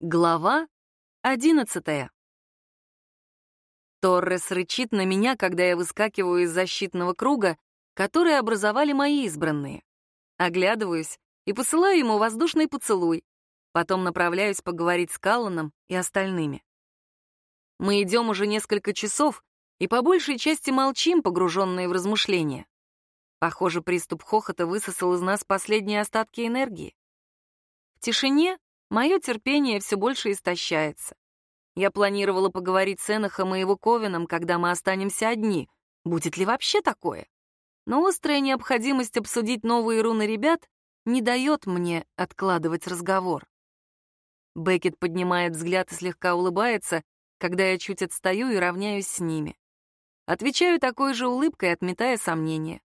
Глава одиннадцатая. Торрес рычит на меня, когда я выскакиваю из защитного круга, который образовали мои избранные. Оглядываюсь и посылаю ему воздушный поцелуй. Потом направляюсь поговорить с Калланом и остальными. Мы идем уже несколько часов и по большей части молчим, погруженные в размышления. Похоже, приступ хохота высосал из нас последние остатки энергии. В тишине Мое терпение все больше истощается. Я планировала поговорить с Энохом и его Ковином, когда мы останемся одни. Будет ли вообще такое? Но острая необходимость обсудить новые руны ребят не дает мне откладывать разговор. Беккет поднимает взгляд и слегка улыбается, когда я чуть отстаю и равняюсь с ними. Отвечаю такой же улыбкой, отметая сомнения.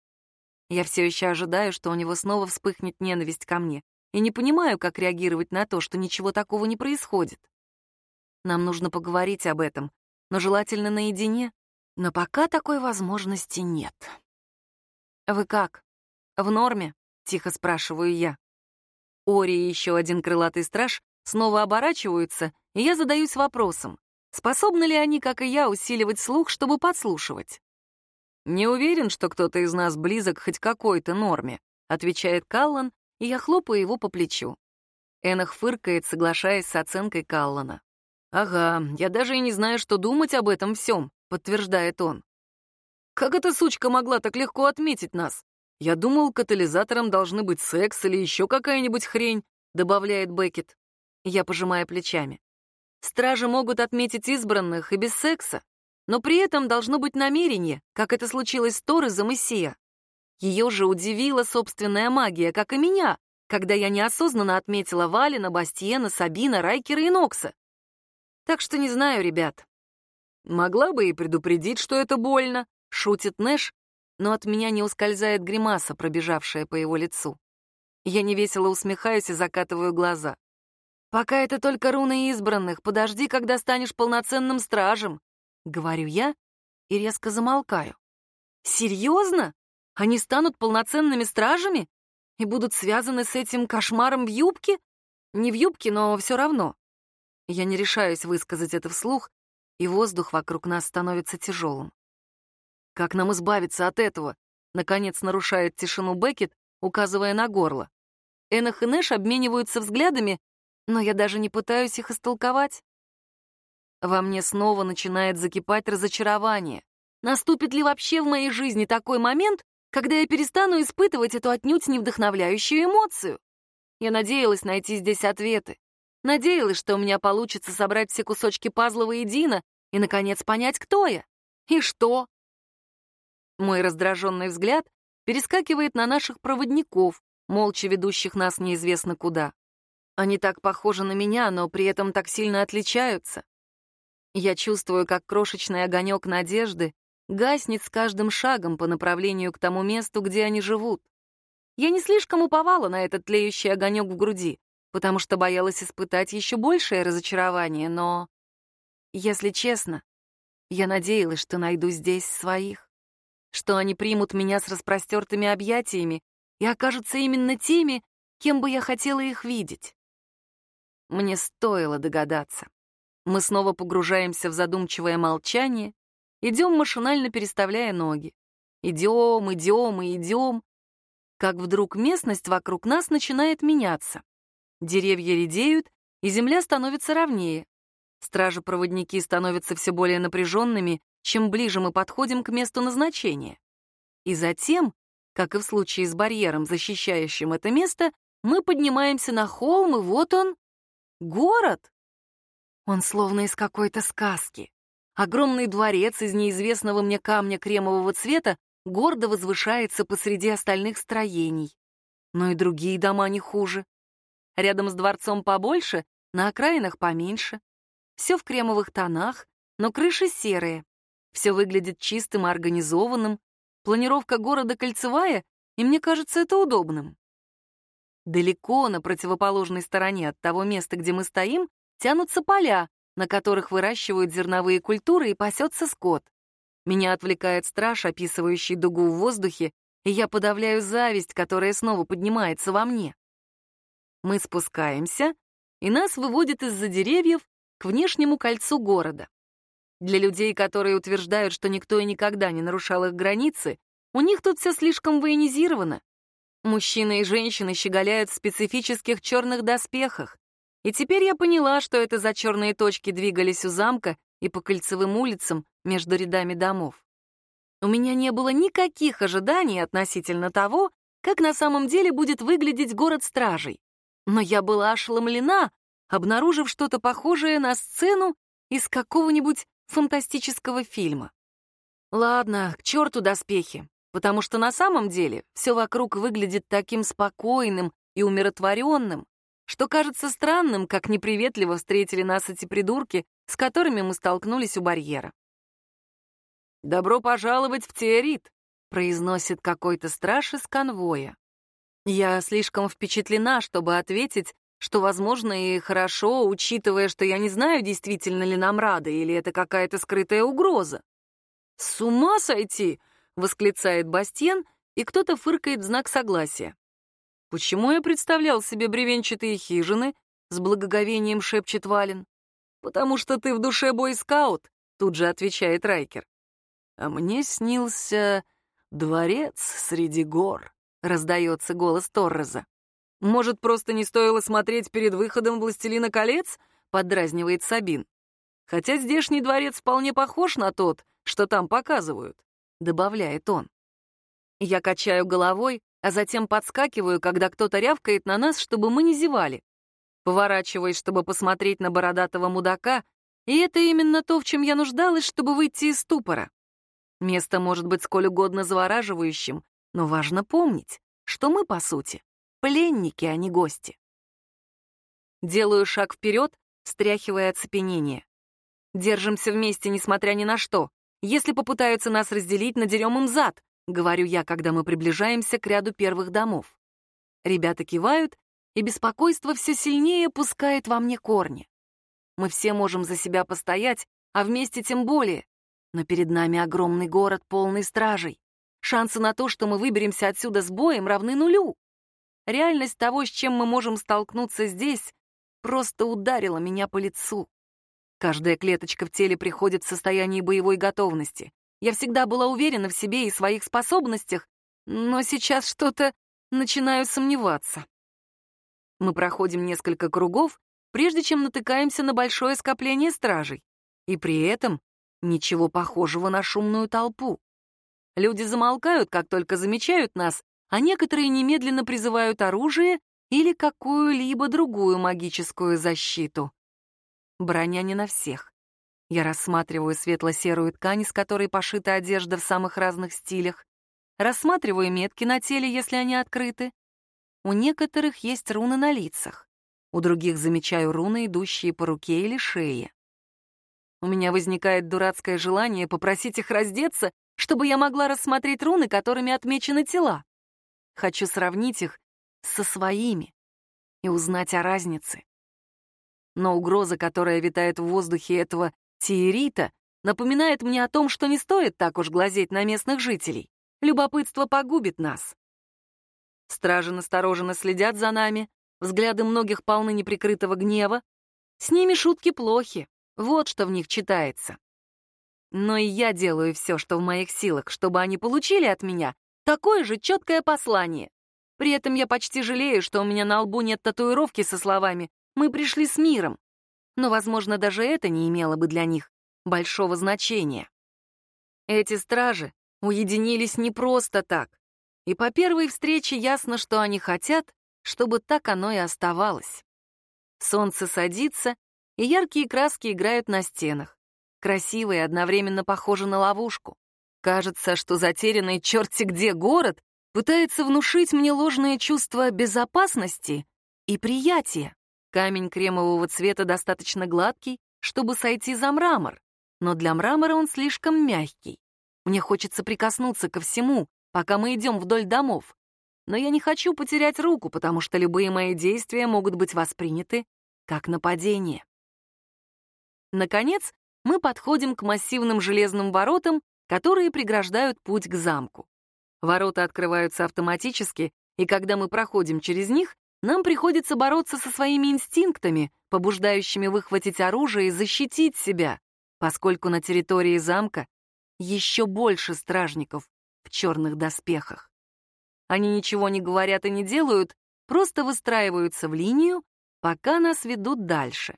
Я все еще ожидаю, что у него снова вспыхнет ненависть ко мне, и не понимаю, как реагировать на то, что ничего такого не происходит. Нам нужно поговорить об этом, но желательно наедине. Но пока такой возможности нет. «Вы как? В норме?» — тихо спрашиваю я. Ори и еще один крылатый страж снова оборачиваются, и я задаюсь вопросом, способны ли они, как и я, усиливать слух, чтобы подслушивать? «Не уверен, что кто-то из нас близок хоть какой-то норме», — отвечает Каллан, и я хлопаю его по плечу. Энах фыркает, соглашаясь с оценкой Каллана. «Ага, я даже и не знаю, что думать об этом всем», — подтверждает он. «Как эта сучка могла так легко отметить нас? Я думал, катализатором должны быть секс или еще какая-нибудь хрень», — добавляет Беккет. Я пожимаю плечами. Стражи могут отметить избранных и без секса, но при этом должно быть намерение, как это случилось с Торрезом и Сия. Ее же удивила собственная магия, как и меня, когда я неосознанно отметила Валина, Бастиена, Сабина, Райкера и Нокса. Так что не знаю, ребят. Могла бы и предупредить, что это больно, шутит Нэш, но от меня не ускользает гримаса, пробежавшая по его лицу. Я невесело усмехаюсь и закатываю глаза. «Пока это только руны избранных, подожди, когда станешь полноценным стражем», — говорю я и резко замолкаю. «Серьезно?» Они станут полноценными стражами и будут связаны с этим кошмаром в юбке? Не в юбке, но все равно. Я не решаюсь высказать это вслух, и воздух вокруг нас становится тяжелым. Как нам избавиться от этого? Наконец нарушает тишину Беккет, указывая на горло. Энах и Нэш обмениваются взглядами, но я даже не пытаюсь их истолковать. Во мне снова начинает закипать разочарование. Наступит ли вообще в моей жизни такой момент, когда я перестану испытывать эту отнюдь не вдохновляющую эмоцию. Я надеялась найти здесь ответы. Надеялась, что у меня получится собрать все кусочки пазла воедино и, наконец, понять, кто я. И что? Мой раздраженный взгляд перескакивает на наших проводников, молча ведущих нас неизвестно куда. Они так похожи на меня, но при этом так сильно отличаются. Я чувствую, как крошечный огонек надежды гаснет с каждым шагом по направлению к тому месту, где они живут. Я не слишком уповала на этот тлеющий огонек в груди, потому что боялась испытать еще большее разочарование, но, если честно, я надеялась, что найду здесь своих, что они примут меня с распростертыми объятиями и окажутся именно теми, кем бы я хотела их видеть. Мне стоило догадаться. Мы снова погружаемся в задумчивое молчание, Идем машинально переставляя ноги. Идем, идем и идем. Как вдруг местность вокруг нас начинает меняться. Деревья редеют, и земля становится ровнее. Стражи-проводники становятся все более напряженными, чем ближе мы подходим к месту назначения. И затем, как и в случае с барьером, защищающим это место, мы поднимаемся на холм, и вот он — город. Он словно из какой-то сказки. Огромный дворец из неизвестного мне камня кремового цвета гордо возвышается посреди остальных строений. Но и другие дома не хуже. Рядом с дворцом побольше, на окраинах поменьше. Все в кремовых тонах, но крыши серые. Все выглядит чистым и организованным. Планировка города кольцевая, и мне кажется это удобным. Далеко на противоположной стороне от того места, где мы стоим, тянутся поля, на которых выращивают зерновые культуры и пасется скот. Меня отвлекает страж, описывающий дугу в воздухе, и я подавляю зависть, которая снова поднимается во мне. Мы спускаемся, и нас выводит из-за деревьев к внешнему кольцу города. Для людей, которые утверждают, что никто и никогда не нарушал их границы, у них тут все слишком военизировано. Мужчины и женщины щеголяют в специфических черных доспехах. И теперь я поняла, что это за черные точки двигались у замка и по кольцевым улицам между рядами домов. У меня не было никаких ожиданий относительно того, как на самом деле будет выглядеть город стражей. Но я была ошеломлена, обнаружив что-то похожее на сцену из какого-нибудь фантастического фильма. Ладно, к черту доспехи, потому что на самом деле все вокруг выглядит таким спокойным и умиротворенным, что кажется странным, как неприветливо встретили нас эти придурки, с которыми мы столкнулись у барьера. «Добро пожаловать в Теорит», — произносит какой-то страж из конвоя. Я слишком впечатлена, чтобы ответить, что, возможно, и хорошо, учитывая, что я не знаю, действительно ли нам рады, или это какая-то скрытая угроза. «С ума сойти!» — восклицает Бастен, и кто-то фыркает в знак согласия. «Почему я представлял себе бревенчатые хижины?» — с благоговением шепчет Вален. «Потому что ты в душе бойскаут», — тут же отвечает Райкер. «А мне снился дворец среди гор», — раздается голос Торреза. «Может, просто не стоило смотреть перед выходом «Властелина колец»?» — поддразнивает Сабин. «Хотя здешний дворец вполне похож на тот, что там показывают», — добавляет он. Я качаю головой, а затем подскакиваю, когда кто-то рявкает на нас, чтобы мы не зевали. Поворачиваюсь, чтобы посмотреть на бородатого мудака, и это именно то, в чем я нуждалась, чтобы выйти из ступора. Место может быть сколь угодно завораживающим, но важно помнить, что мы, по сути, Пленники, а не гости. Делаю шаг вперед, стряхивая оцепенение. Держимся вместе, несмотря ни на что. Если попытаются нас разделить, надерем им зад, говорю я, когда мы приближаемся к ряду первых домов. Ребята кивают, и беспокойство все сильнее пускает во мне корни. Мы все можем за себя постоять, а вместе тем более. Но перед нами огромный город, полный стражей. Шансы на то, что мы выберемся отсюда с боем, равны нулю. Реальность того, с чем мы можем столкнуться здесь, просто ударила меня по лицу. Каждая клеточка в теле приходит в состоянии боевой готовности. Я всегда была уверена в себе и своих способностях, но сейчас что-то начинаю сомневаться. Мы проходим несколько кругов, прежде чем натыкаемся на большое скопление стражей, и при этом ничего похожего на шумную толпу. Люди замолкают, как только замечают нас, а некоторые немедленно призывают оружие или какую-либо другую магическую защиту. Броня не на всех. Я рассматриваю светло-серую ткань, из которой пошита одежда в самых разных стилях. Рассматриваю метки на теле, если они открыты. У некоторых есть руны на лицах. У других замечаю руны, идущие по руке или шее. У меня возникает дурацкое желание попросить их раздеться, чтобы я могла рассмотреть руны, которыми отмечены тела. Хочу сравнить их со своими и узнать о разнице. Но угроза, которая витает в воздухе этого тиерита, напоминает мне о том, что не стоит так уж глазеть на местных жителей. Любопытство погубит нас. Стражи настороженно следят за нами, взгляды многих полны неприкрытого гнева. С ними шутки плохи, вот что в них читается. Но и я делаю все, что в моих силах, чтобы они получили от меня Такое же четкое послание. При этом я почти жалею, что у меня на лбу нет татуировки со словами «Мы пришли с миром». Но, возможно, даже это не имело бы для них большого значения. Эти стражи уединились не просто так. И по первой встрече ясно, что они хотят, чтобы так оно и оставалось. Солнце садится, и яркие краски играют на стенах. Красиво и одновременно похоже на ловушку. Кажется, что затерянный черти где город пытается внушить мне ложное чувство безопасности и приятия. Камень кремового цвета достаточно гладкий, чтобы сойти за мрамор, но для мрамора он слишком мягкий. Мне хочется прикоснуться ко всему, пока мы идем вдоль домов. Но я не хочу потерять руку, потому что любые мои действия могут быть восприняты как нападение. Наконец, мы подходим к массивным железным воротам, которые преграждают путь к замку. Ворота открываются автоматически, и когда мы проходим через них, нам приходится бороться со своими инстинктами, побуждающими выхватить оружие и защитить себя, поскольку на территории замка еще больше стражников в черных доспехах. Они ничего не говорят и не делают, просто выстраиваются в линию, пока нас ведут дальше.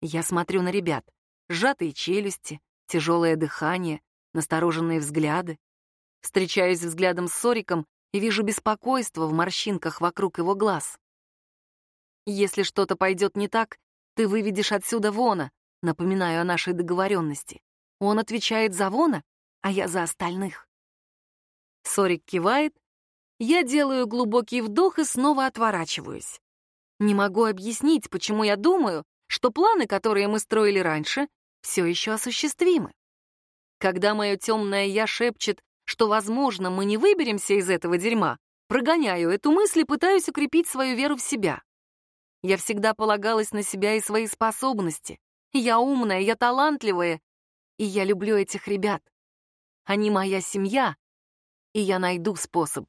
Я смотрю на ребят. Сжатые челюсти, тяжелое дыхание, настороженные взгляды. Встречаюсь взглядом с Сориком и вижу беспокойство в морщинках вокруг его глаз. «Если что-то пойдет не так, ты выведешь отсюда Вона», напоминаю о нашей договоренности. Он отвечает за Вона, а я за остальных. Сорик кивает, я делаю глубокий вдох и снова отворачиваюсь. Не могу объяснить, почему я думаю, что планы, которые мы строили раньше, все еще осуществимы. Когда мое темное «я» шепчет, что, возможно, мы не выберемся из этого дерьма, прогоняю эту мысль и пытаюсь укрепить свою веру в себя. Я всегда полагалась на себя и свои способности. Я умная, я талантливая, и я люблю этих ребят. Они моя семья, и я найду способ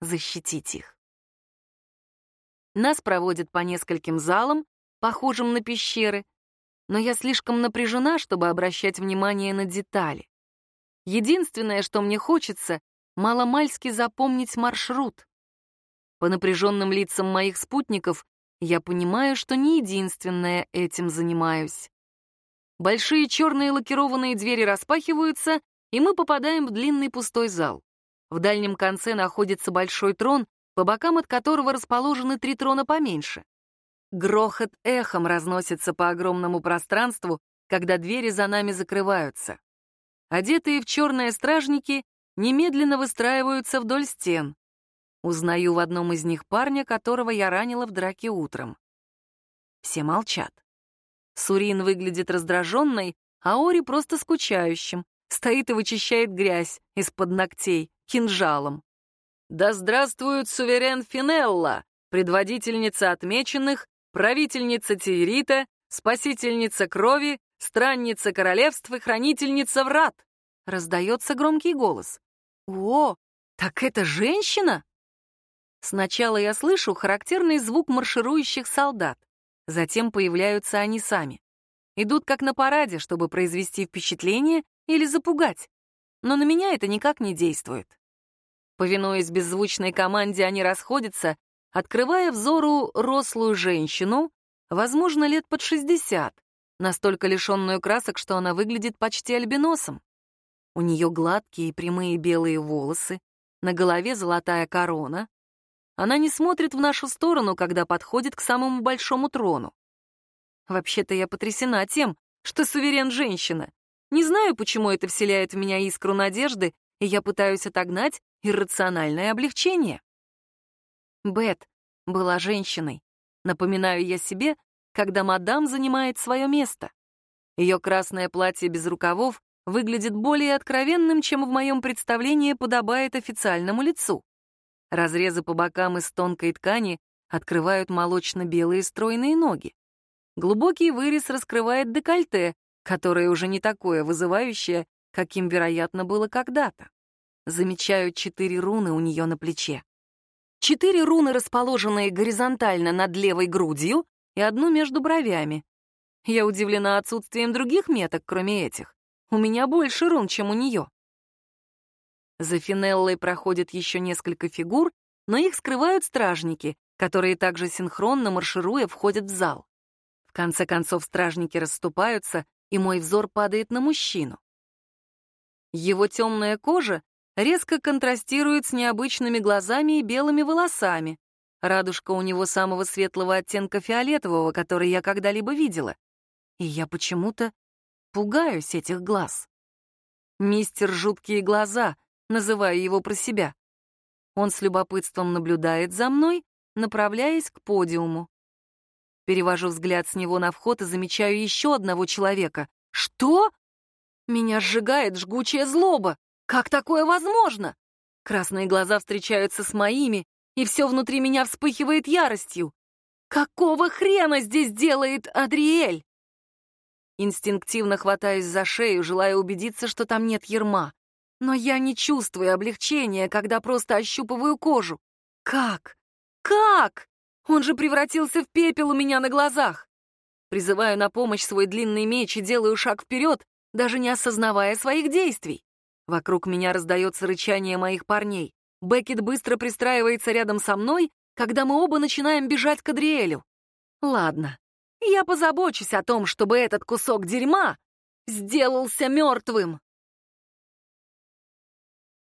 защитить их. Нас проводят по нескольким залам, похожим на пещеры, но я слишком напряжена, чтобы обращать внимание на детали. Единственное, что мне хочется, маломальски запомнить маршрут. По напряженным лицам моих спутников я понимаю, что не единственная этим занимаюсь. Большие черные лакированные двери распахиваются, и мы попадаем в длинный пустой зал. В дальнем конце находится большой трон, по бокам от которого расположены три трона поменьше. Грохот эхом разносится по огромному пространству, когда двери за нами закрываются. Одетые в черные стражники немедленно выстраиваются вдоль стен. Узнаю в одном из них парня, которого я ранила в драке утром. Все молчат. Сурин выглядит раздраженной, а Ори просто скучающим, стоит и вычищает грязь из-под ногтей кинжалом. «Да здравствует суверен Финелла, предводительница отмеченных, правительница Тиерита, спасительница крови, странница королевств и хранительница врат!» Раздается громкий голос. «О, так это женщина?» Сначала я слышу характерный звук марширующих солдат, затем появляются они сами. Идут как на параде, чтобы произвести впечатление или запугать но на меня это никак не действует. Повинуясь беззвучной команде, они расходятся, открывая взору рослую женщину, возможно, лет под 60, настолько лишенную красок, что она выглядит почти альбиносом. У нее гладкие и прямые белые волосы, на голове золотая корона. Она не смотрит в нашу сторону, когда подходит к самому большому трону. Вообще-то я потрясена тем, что суверен женщина. Не знаю, почему это вселяет в меня искру надежды, и я пытаюсь отогнать иррациональное облегчение. Бет была женщиной. Напоминаю я себе, когда мадам занимает свое место. Ее красное платье без рукавов выглядит более откровенным, чем в моем представлении подобает официальному лицу. Разрезы по бокам из тонкой ткани открывают молочно-белые стройные ноги. Глубокий вырез раскрывает декольте, которое уже не такое вызывающее, каким, вероятно, было когда-то. Замечаю четыре руны у нее на плече. Четыре руны, расположенные горизонтально над левой грудью и одну между бровями. Я удивлена отсутствием других меток, кроме этих. У меня больше рун, чем у нее. За Финеллой проходит еще несколько фигур, но их скрывают стражники, которые также синхронно маршируя входят в зал. В конце концов стражники расступаются, и мой взор падает на мужчину. Его темная кожа резко контрастирует с необычными глазами и белыми волосами. Радужка у него самого светлого оттенка фиолетового, который я когда-либо видела. И я почему-то пугаюсь этих глаз. Мистер Жуткие глаза, называю его про себя. Он с любопытством наблюдает за мной, направляясь к подиуму. Перевожу взгляд с него на вход и замечаю еще одного человека. Что? Меня сжигает жгучая злоба. Как такое возможно? Красные глаза встречаются с моими, и все внутри меня вспыхивает яростью. Какого хрена здесь делает Адриэль? Инстинктивно хватаюсь за шею, желая убедиться, что там нет ерма. Но я не чувствую облегчения, когда просто ощупываю кожу. Как? Как? Он же превратился в пепел у меня на глазах. Призываю на помощь свой длинный меч и делаю шаг вперед, даже не осознавая своих действий. Вокруг меня раздается рычание моих парней. Беккет быстро пристраивается рядом со мной, когда мы оба начинаем бежать к Адриэлю. Ладно, я позабочусь о том, чтобы этот кусок дерьма сделался мертвым.